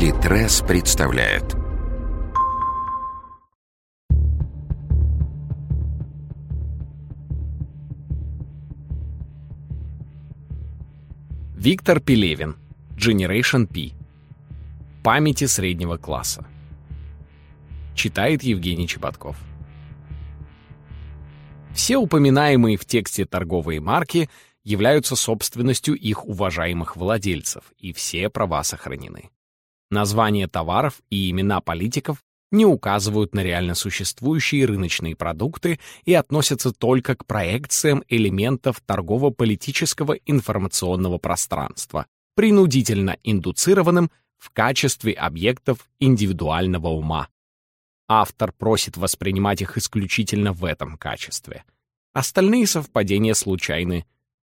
Литрес представляет. Виктор Пелевин Generation P. Памяти среднего класса. Читает Евгений Чеботков. Все упоминаемые в тексте торговые марки — являются собственностью их уважаемых владельцев, и все права сохранены. Названия товаров и имена политиков не указывают на реально существующие рыночные продукты и относятся только к проекциям элементов торгово-политического информационного пространства, принудительно индуцированным в качестве объектов индивидуального ума. Автор просит воспринимать их исключительно в этом качестве. Остальные совпадения случайны,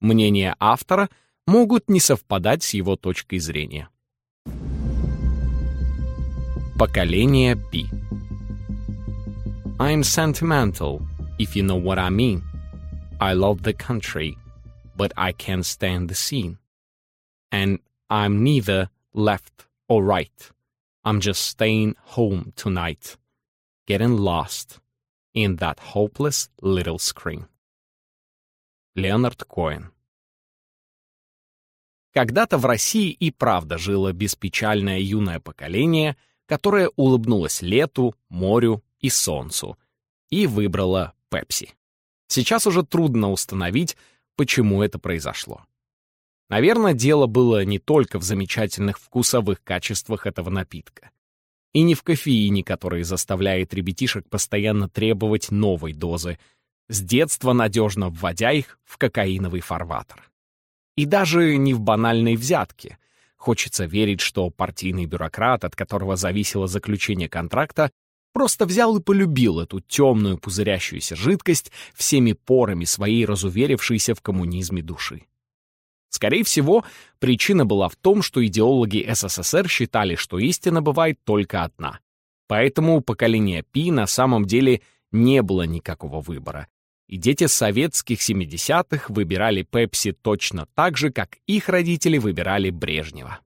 Мнения автора могут не совпадать с его точкой зрения. Поколение P I'm sentimental, if you know what I mean. I love the country, but I can't stand the scene. And I'm neither left or right. I'm just staying home tonight, getting lost in that hopeless little screen. Леонард Коэн. Когда-то в России и правда жило беспечальное юное поколение, которое улыбнулось лету, морю и солнцу и выбрало Пепси. Сейчас уже трудно установить, почему это произошло. Наверное, дело было не только в замечательных вкусовых качествах этого напитка. И не в кофеине, который заставляет ребятишек постоянно требовать новой дозы — с детства надежно вводя их в кокаиновый фарватер. И даже не в банальной взятке. Хочется верить, что партийный бюрократ, от которого зависело заключение контракта, просто взял и полюбил эту темную пузырящуюся жидкость всеми порами своей разуверившейся в коммунизме души. Скорее всего, причина была в том, что идеологи СССР считали, что истина бывает только одна. Поэтому у поколения Пи на самом деле не было никакого выбора, и дети советских 70-х выбирали Пепси точно так же, как их родители выбирали Брежнева.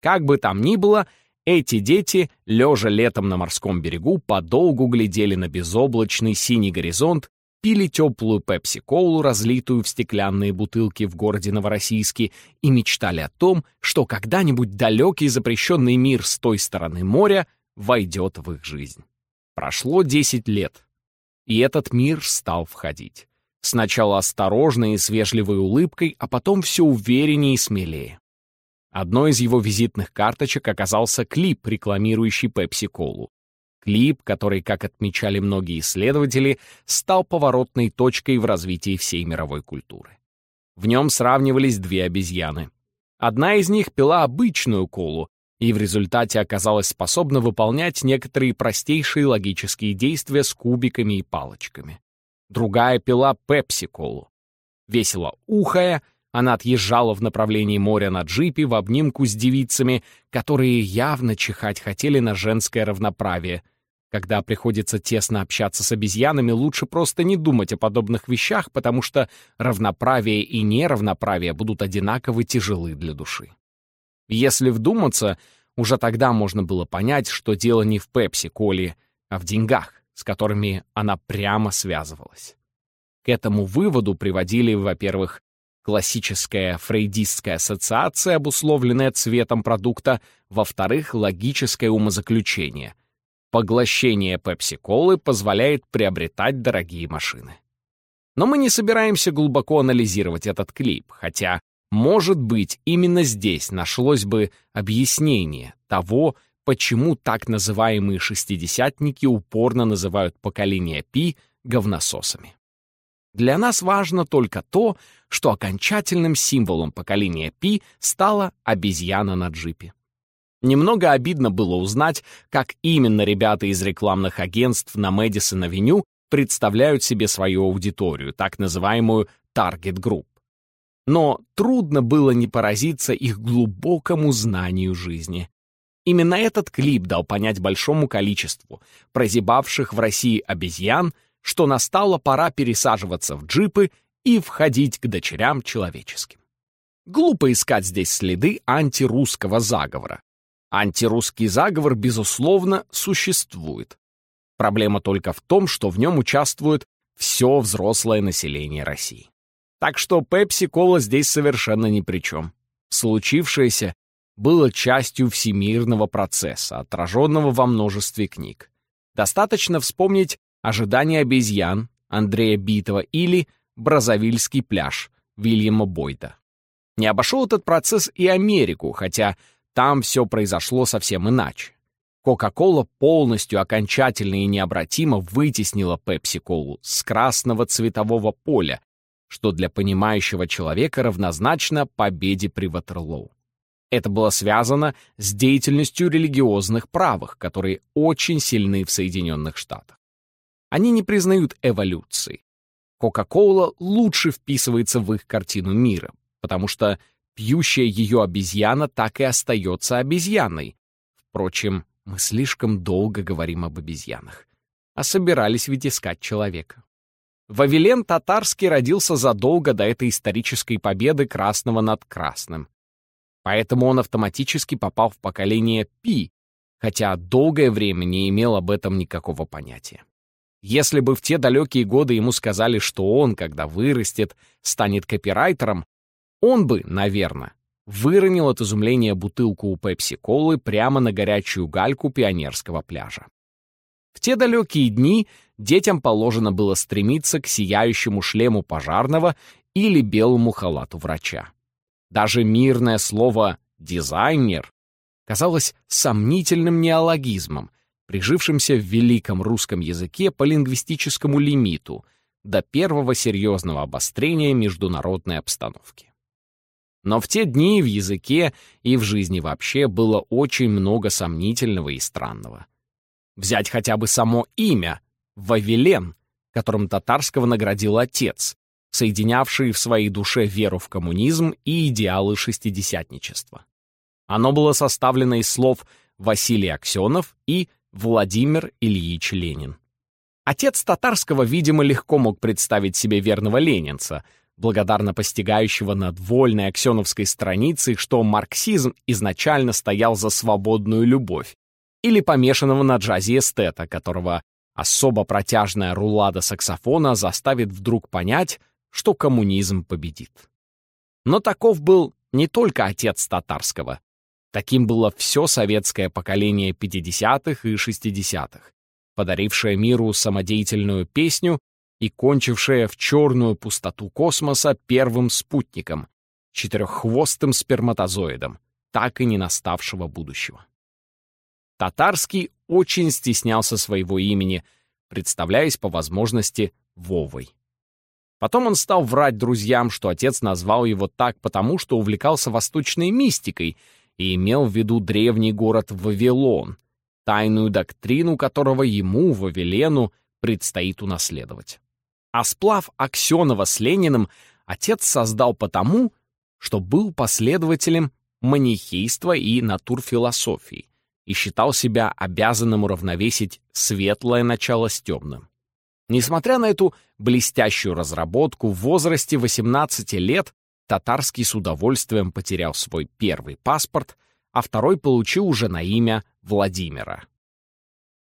Как бы там ни было, эти дети, лежа летом на морском берегу, подолгу глядели на безоблачный синий горизонт, пили теплую пепси-колу, разлитую в стеклянные бутылки в городе Новороссийске, и мечтали о том, что когда-нибудь далекий запрещенный мир с той стороны моря войдет в их жизнь. Прошло 10 лет, и этот мир стал входить. Сначала осторожно и с вежливой улыбкой, а потом все увереннее и смелее. Одной из его визитных карточек оказался клип, рекламирующий Пепси-колу. Клип, который, как отмечали многие исследователи, стал поворотной точкой в развитии всей мировой культуры. В нем сравнивались две обезьяны. Одна из них пила обычную колу, и в результате оказалась способна выполнять некоторые простейшие логические действия с кубиками и палочками. Другая пила пепси-колу. Весело ухая, она отъезжала в направлении моря на джипе в обнимку с девицами, которые явно чихать хотели на женское равноправие. Когда приходится тесно общаться с обезьянами, лучше просто не думать о подобных вещах, потому что равноправие и неравноправие будут одинаково тяжелы для души. Если вдуматься, уже тогда можно было понять, что дело не в пепси-коле, а в деньгах, с которыми она прямо связывалась. К этому выводу приводили, во-первых, классическая фрейдистская ассоциация, обусловленная цветом продукта, во-вторых, логическое умозаключение. Поглощение пепси-колы позволяет приобретать дорогие машины. Но мы не собираемся глубоко анализировать этот клип, хотя может быть, именно здесь нашлось бы объяснение того, почему так называемые шестидесятники упорно называют поколение Пи говнососами. Для нас важно только то, что окончательным символом поколения Пи стала обезьяна на джипе. Немного обидно было узнать, как именно ребята из рекламных агентств на Мэдисон-авеню представляют себе свою аудиторию, так называемую Group но трудно было не поразиться их глубокому знанию жизни. Именно этот клип дал понять большому количеству прозябавших в России обезьян, что настала пора пересаживаться в джипы и входить к дочерям человеческим. Глупо искать здесь следы антирусского заговора. Антирусский заговор, безусловно, существует. Проблема только в том, что в нем участвует все взрослое население России. Так что Пепси-кола здесь совершенно ни при чем. Случившееся было частью всемирного процесса, отраженного во множестве книг. Достаточно вспомнить «Ожидание обезьян» Андрея Битова или «Бразовильский пляж» Вильяма Бойда. Не обошел этот процесс и Америку, хотя там все произошло совсем иначе. Кока-кола полностью, окончательно и необратимо вытеснила Пепси-колу с красного цветового поля, что для понимающего человека равнозначно победе при Ватерлоу. Это было связано с деятельностью религиозных правых, которые очень сильны в Соединенных Штатах. Они не признают эволюции. Кока-кола лучше вписывается в их картину мира, потому что пьющая ее обезьяна так и остается обезьяной. Впрочем, мы слишком долго говорим об обезьянах. А собирались ведь искать человека. Вавилен Татарский родился задолго до этой исторической победы красного над красным. Поэтому он автоматически попал в поколение Пи, хотя долгое время не имел об этом никакого понятия. Если бы в те далекие годы ему сказали, что он, когда вырастет, станет копирайтером, он бы, наверное, выронил от изумления бутылку у пепси-колы прямо на горячую гальку пионерского пляжа. В те далекие дни детям положено было стремиться к сияющему шлему пожарного или белому халату врача. Даже мирное слово «дизайнер» казалось сомнительным неологизмом, прижившимся в великом русском языке по лингвистическому лимиту до первого серьезного обострения международной обстановки. Но в те дни в языке и в жизни вообще было очень много сомнительного и странного. Взять хотя бы само имя — Вавилен, которым татарского наградил отец, соединявший в своей душе веру в коммунизм и идеалы шестидесятничества. Оно было составлено из слов Василий Аксенов и Владимир Ильич Ленин. Отец татарского, видимо, легко мог представить себе верного ленинца, благодарно постигающего над вольной аксеновской страницей, что марксизм изначально стоял за свободную любовь, или помешанного на джазе эстета, которого особо протяжная рулада саксофона заставит вдруг понять, что коммунизм победит. Но таков был не только отец татарского. Таким было все советское поколение 50-х и 60-х, подарившее миру самодеятельную песню и кончившее в черную пустоту космоса первым спутником, четыреххвостым сперматозоидом, так и не наставшего будущего. Татарский очень стеснялся своего имени, представляясь по возможности Вовой. Потом он стал врать друзьям, что отец назвал его так потому, что увлекался восточной мистикой и имел в виду древний город Вавилон, тайную доктрину которого ему, Вавилену, предстоит унаследовать. А сплав Аксенова с Лениным отец создал потому, что был последователем манихейства и натурфилософии, и считал себя обязанным уравновесить светлое начало с темным. Несмотря на эту блестящую разработку, в возрасте 18 лет Татарский с удовольствием потерял свой первый паспорт, а второй получил уже на имя Владимира.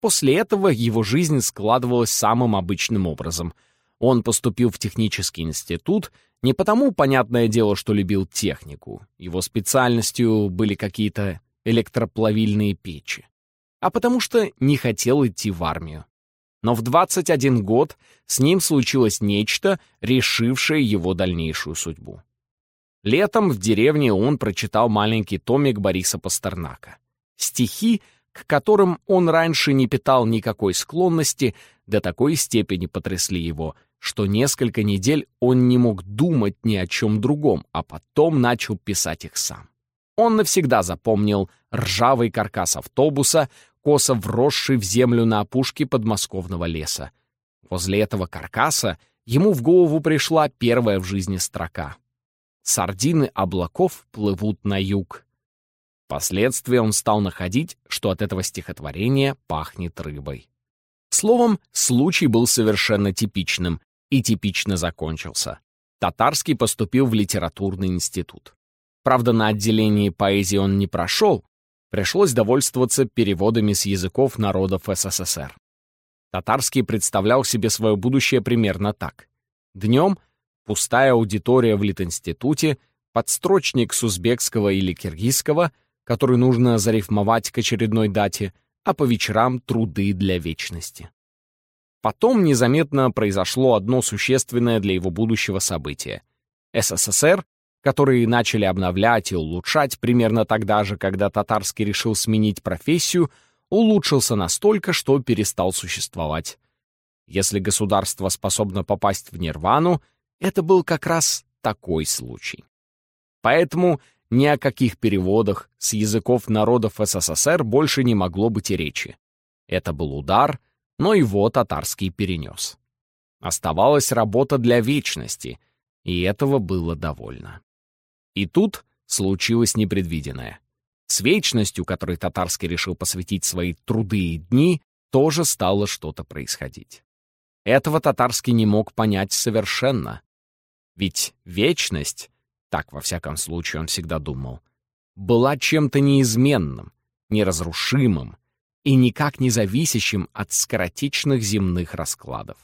После этого его жизнь складывалась самым обычным образом. Он поступил в технический институт не потому, понятное дело, что любил технику. Его специальностью были какие-то электроплавильные печи, а потому что не хотел идти в армию. Но в 21 год с ним случилось нечто, решившее его дальнейшую судьбу. Летом в деревне он прочитал маленький томик Бориса Пастернака. Стихи, к которым он раньше не питал никакой склонности, до такой степени потрясли его, что несколько недель он не мог думать ни о чем другом, а потом начал писать их сам. Он навсегда запомнил ржавый каркас автобуса, косо вросший в землю на опушке подмосковного леса. Возле этого каркаса ему в голову пришла первая в жизни строка. «Сардины облаков плывут на юг». Впоследствии он стал находить, что от этого стихотворения пахнет рыбой. Словом, случай был совершенно типичным и типично закончился. Татарский поступил в литературный институт. Правда, на отделении поэзии он не прошел, пришлось довольствоваться переводами с языков народов СССР. Татарский представлял себе свое будущее примерно так. Днем — пустая аудитория в Литинституте, подстрочник с узбекского или киргизского, который нужно зарифмовать к очередной дате, а по вечерам — труды для вечности. Потом незаметно произошло одно существенное для его будущего событие. СССР, которые начали обновлять и улучшать примерно тогда же, когда Татарский решил сменить профессию — улучшился настолько, что перестал существовать. Если государство способно попасть в нирвану, это был как раз такой случай. Поэтому ни о каких переводах с языков народов СССР больше не могло быть и речи. Это был удар, но его татарский перенес. Оставалась работа для вечности, и этого было довольно. И тут случилось непредвиденное. С вечностью, которой Татарский решил посвятить свои труды и дни, тоже стало что-то происходить. Этого Татарский не мог понять совершенно. Ведь вечность, так во всяком случае он всегда думал, была чем-то неизменным, неразрушимым и никак не зависящим от скоротечных земных раскладов.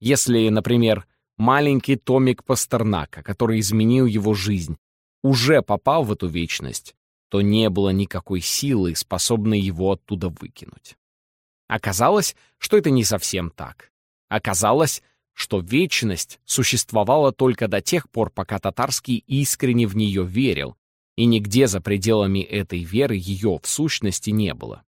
Если, например, маленький томик Пастернака, который изменил его жизнь, уже попал в эту вечность, то не было никакой силы, способной его оттуда выкинуть. Оказалось, что это не совсем так. Оказалось, что вечность существовала только до тех пор, пока Татарский искренне в нее верил, и нигде за пределами этой веры ее в сущности не было.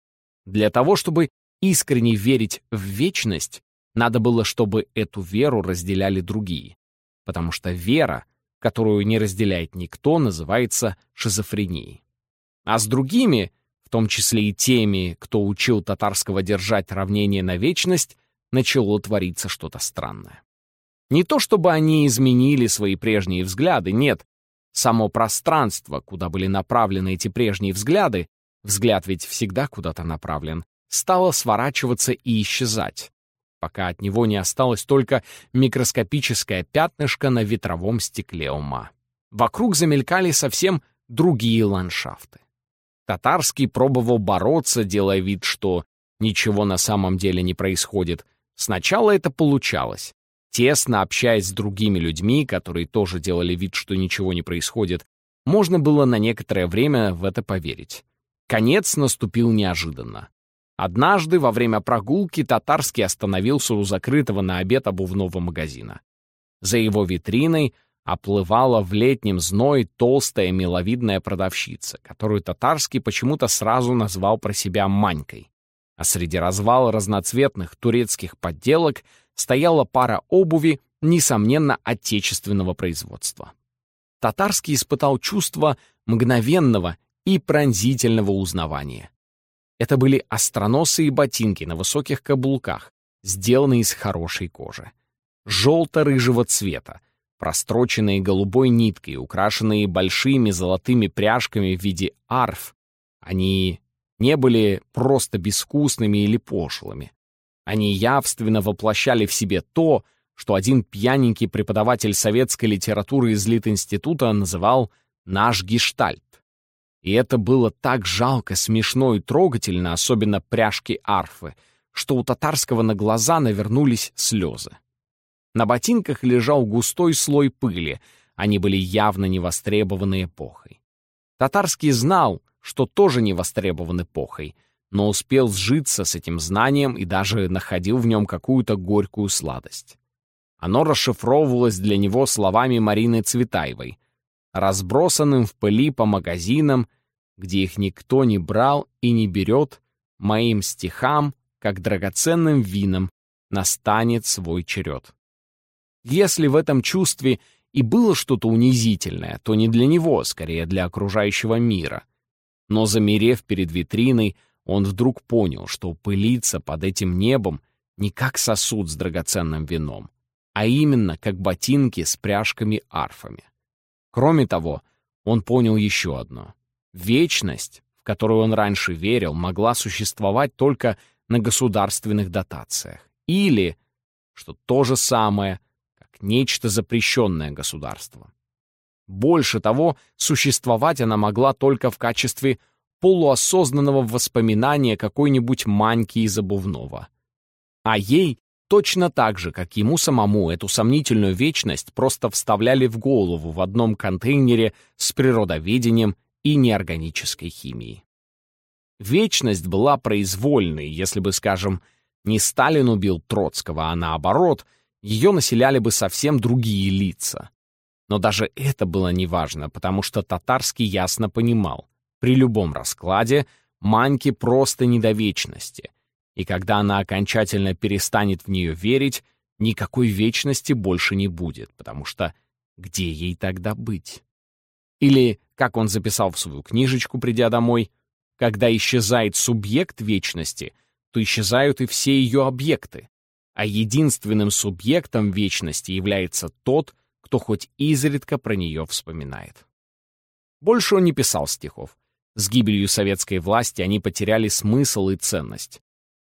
Для того, чтобы искренне верить в вечность, надо было, чтобы эту веру разделяли другие. Потому что вера, которую не разделяет никто, называется шизофренией. А с другими, в том числе и теми, кто учил татарского держать равнение на вечность, начало твориться что-то странное. Не то чтобы они изменили свои прежние взгляды, нет. Само пространство, куда были направлены эти прежние взгляды, взгляд ведь всегда куда-то направлен, стало сворачиваться и исчезать, пока от него не осталось только микроскопическое пятнышко на ветровом стекле ума. Вокруг замелькали совсем другие ландшафты. Татарский пробовал бороться, делая вид, что ничего на самом деле не происходит. Сначала это получалось. Тесно общаясь с другими людьми, которые тоже делали вид, что ничего не происходит, можно было на некоторое время в это поверить. Конец наступил неожиданно. Однажды во время прогулки Татарский остановился у закрытого на обед обувного магазина. За его витриной оплывала в летнем зной толстая миловидная продавщица, которую Татарский почему-то сразу назвал про себя Манькой. А среди развала разноцветных турецких подделок стояла пара обуви, несомненно, отечественного производства. Татарский испытал чувство мгновенного и пронзительного узнавания. Это были остроносые ботинки на высоких каблуках, сделанные из хорошей кожи. Желто-рыжего цвета, простроченные голубой ниткой, украшенные большими золотыми пряжками в виде арф. Они не были просто безвкусными или пошлыми. Они явственно воплощали в себе то, что один пьяненький преподаватель советской литературы из Литинститута называл «наш гештальт». И это было так жалко, смешно и трогательно, особенно пряжки арфы, что у татарского на глаза навернулись слезы. На ботинках лежал густой слой пыли, они были явно не востребованы эпохой. Татарский знал, что тоже не востребован эпохой, но успел сжиться с этим знанием и даже находил в нем какую-то горькую сладость. Оно расшифровывалось для него словами Марины Цветаевой, разбросанным в пыли по магазинам, где их никто не брал и не берет, моим стихам, как драгоценным винам, настанет свой черед. Если в этом чувстве и было что-то унизительное, то не для него, скорее для окружающего мира. Но замерев перед витриной, он вдруг понял, что пылиться под этим небом не как сосуд с драгоценным вином, а именно как ботинки с пряжками-арфами. Кроме того, он понял еще одно. Вечность, в которую он раньше верил, могла существовать только на государственных дотациях. Или, что то же самое, нечто запрещенное государством. Больше того, существовать она могла только в качестве полуосознанного воспоминания какой-нибудь маньки из обувного. А ей точно так же, как ему самому, эту сомнительную вечность просто вставляли в голову в одном контейнере с природоведением и неорганической химией. Вечность была произвольной, если бы, скажем, не Сталин убил Троцкого, а наоборот, ее населяли бы совсем другие лица. Но даже это было неважно, потому что Татарский ясно понимал, при любом раскладе Маньке просто не до вечности, и когда она окончательно перестанет в нее верить, никакой вечности больше не будет, потому что где ей тогда быть? Или, как он записал в свою книжечку, придя домой, когда исчезает субъект вечности, то исчезают и все ее объекты, а единственным субъектом вечности является тот, кто хоть изредка про нее вспоминает. Больше он не писал стихов. С гибелью советской власти они потеряли смысл и ценность.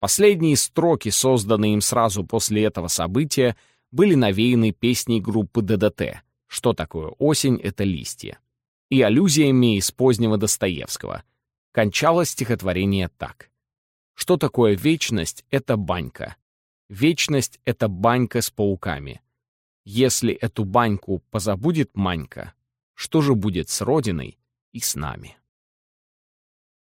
Последние строки, созданные им сразу после этого события, были навеяны песней группы ДДТ «Что такое осень — это листья» и аллюзиями из позднего Достоевского. Кончалось стихотворение так. «Что такое вечность — это банька. Вечность — это банька с пауками. Если эту баньку позабудет Манька, что же будет с Родиной и с нами?